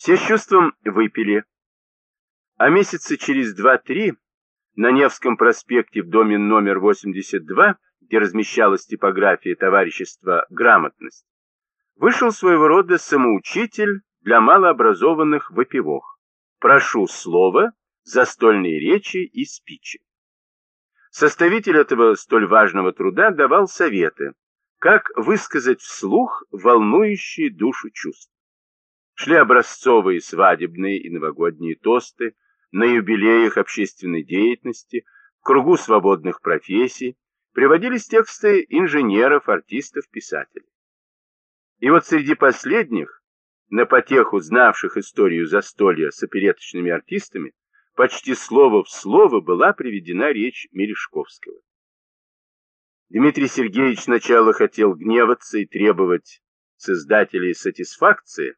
Все с чувством выпили, а месяца через два-три на Невском проспекте в доме номер 82, где размещалась типография товарищества «Грамотность», вышел своего рода самоучитель для малообразованных выпивох. Прошу слова, застольные речи и спичи. Составитель этого столь важного труда давал советы, как высказать вслух волнующие душу чувства. Шли образцовые свадебные и новогодние тосты, на юбилеях общественной деятельности, в кругу свободных профессий, приводились тексты инженеров, артистов, писателей. И вот среди последних, на потеху знавших историю застолья с опереточными артистами, почти слово в слово была приведена речь Мережковского. Дмитрий Сергеевич сначала хотел гневаться и требовать с издателей сатисфакции,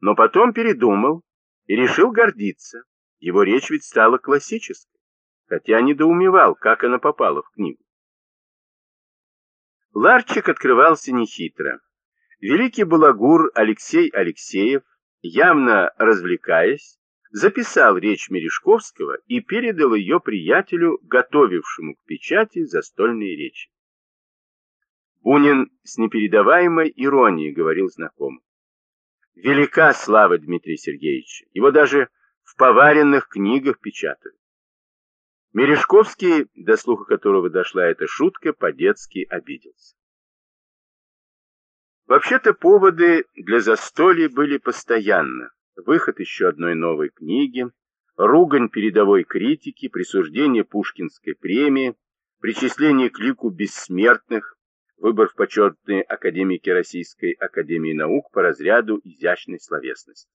но потом передумал и решил гордиться. Его речь ведь стала классической, хотя недоумевал, как она попала в книгу. Ларчик открывался нехитро. Великий балагур Алексей Алексеев, явно развлекаясь, записал речь Мережковского и передал ее приятелю, готовившему к печати застольные речи. Бунин с непередаваемой иронией говорил знакомым. Велика слава Дмитрия Сергеевича, его даже в поваренных книгах печатают. Мережковский, до слуха которого дошла эта шутка, по-детски обиделся. Вообще-то поводы для застолья были постоянно. Выход еще одной новой книги, ругань передовой критики, присуждение Пушкинской премии, причисление к лику бессмертных, выбор в почетные академики Российской Академии Наук по разряду изящной словесности.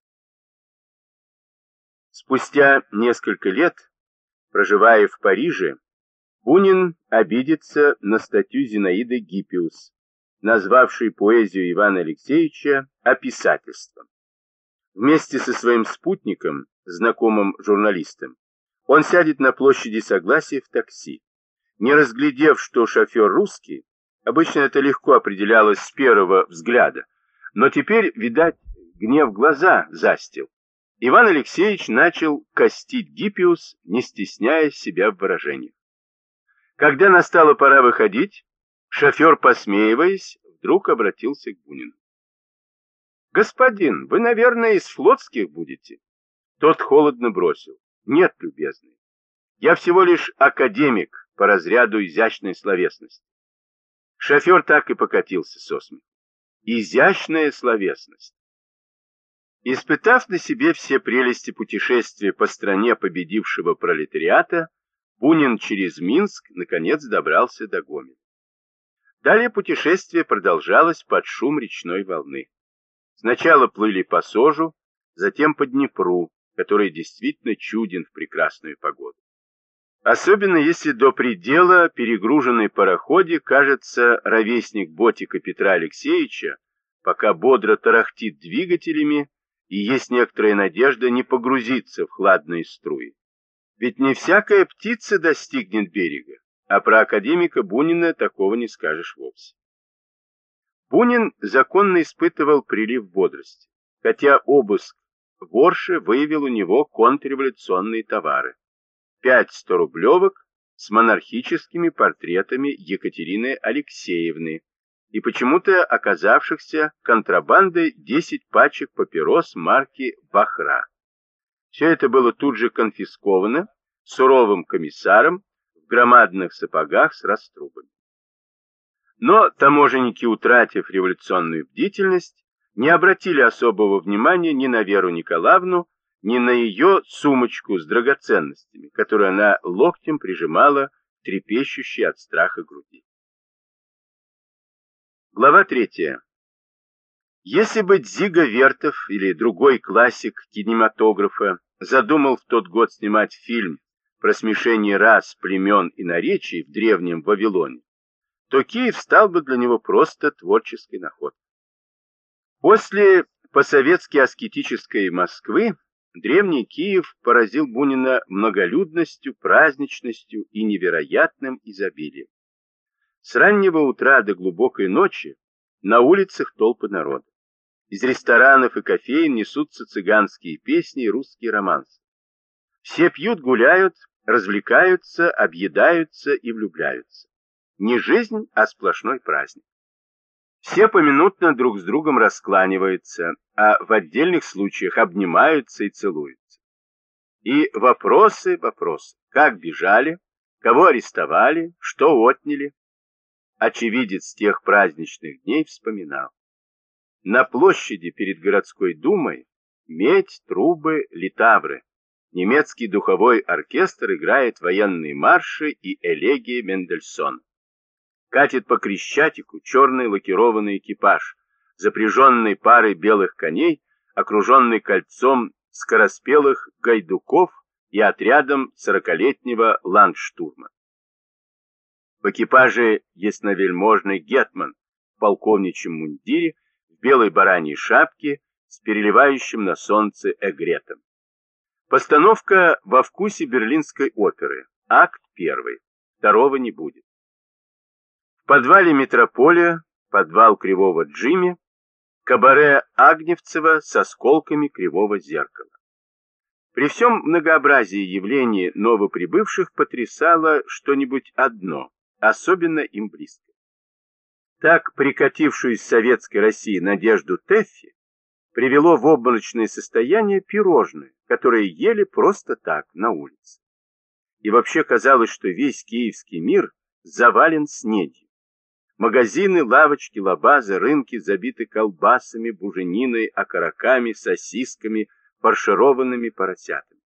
Спустя несколько лет, проживая в Париже, Бунин обидится на статью Зинаиды Гиппиус, назвавшей поэзию Ивана Алексеевича описательством. Вместе со своим спутником, знакомым журналистом, он сядет на площади Согласия в такси. Не разглядев, что шофер русский, обычно это легко определялось с первого взгляда, но теперь, видать, гнев глаза застил. Иван Алексеевич начал костить Гиппиус, не стесняя себя в выражениях. Когда настала пора выходить, шофер, посмеиваясь, вдруг обратился к Бунину. «Господин, вы, наверное, из флотских будете?» Тот холодно бросил. «Нет, любезный, я всего лишь академик по разряду изящной словесности». Шофер так и покатился со смеху. Изящная словесность. Испытав на себе все прелести путешествия по стране победившего пролетариата, Бунин через Минск наконец добрался до Гомеля. Далее путешествие продолжалось под шум речной волны. Сначала плыли по Сожу, затем по Днепру, который действительно чуден в прекрасную погоду. Особенно если до предела перегруженный пароходе кажется ровесник ботика Петра Алексеевича, пока бодро тарахтит двигателями и есть некоторая надежда не погрузиться в хладные струи. Ведь не всякая птица достигнет берега, а про академика Бунина такого не скажешь вовсе. Бунин законно испытывал прилив бодрости, хотя обыск в Орше выявил у него контрреволюционные товары. Пять сторублевок с монархическими портретами Екатерины Алексеевны, и почему-то оказавшихся контрабандой 10 пачек папирос марки «Бахра». Все это было тут же конфисковано суровым комиссаром в громадных сапогах с раструбами. Но таможенники, утратив революционную бдительность, не обратили особого внимания ни на Веру Николаевну, ни на ее сумочку с драгоценностями, которую она локтем прижимала трепещущей от страха груди. Глава третья. Если бы Дзига Вертов или другой классик кинематографа задумал в тот год снимать фильм про смешение рас, племен и наречий в древнем Вавилоне, то Киев стал бы для него просто творческой находкой. После посоветски аскетической Москвы древний Киев поразил Бунина многолюдностью, праздничностью и невероятным изобилием. С раннего утра до глубокой ночи на улицах толпы народа. Из ресторанов и кофеин несутся цыганские песни и русские романсы. Все пьют, гуляют, развлекаются, объедаются и влюбляются. Не жизнь, а сплошной праздник. Все поминутно друг с другом раскланиваются, а в отдельных случаях обнимаются и целуются. И вопросы, вопросы. Как бежали, кого арестовали, что отняли. Очевидец тех праздничных дней вспоминал. На площади перед городской думой медь, трубы, литавры. Немецкий духовой оркестр играет военные марши и элегии Мендельсона. Катит по Крещатику черный лакированный экипаж, запряженный парой белых коней, окруженный кольцом скороспелых гайдуков и отрядом сорокалетнего ландштурма. В экипаже ясновельможный Гетман в полковничьем мундире, в белой бараньей шапке с переливающим на солнце эгретом. Постановка во вкусе берлинской оперы. Акт первый. Второго не будет. В подвале Метрополия, подвал Кривого Джимми, кабаре Агневцева с осколками Кривого Зеркала. При всем многообразии явлений новоприбывших потрясало что-нибудь одно, особенно им близко. Так прикатившую из советской России Надежду Теффи привело в обморочное состояние пирожное, которые ели просто так, на улице. И вообще казалось, что весь киевский мир завален снедью. Магазины, лавочки, лабазы, рынки забиты колбасами, бужениной, окороками, сосисками, фаршированными поросятами.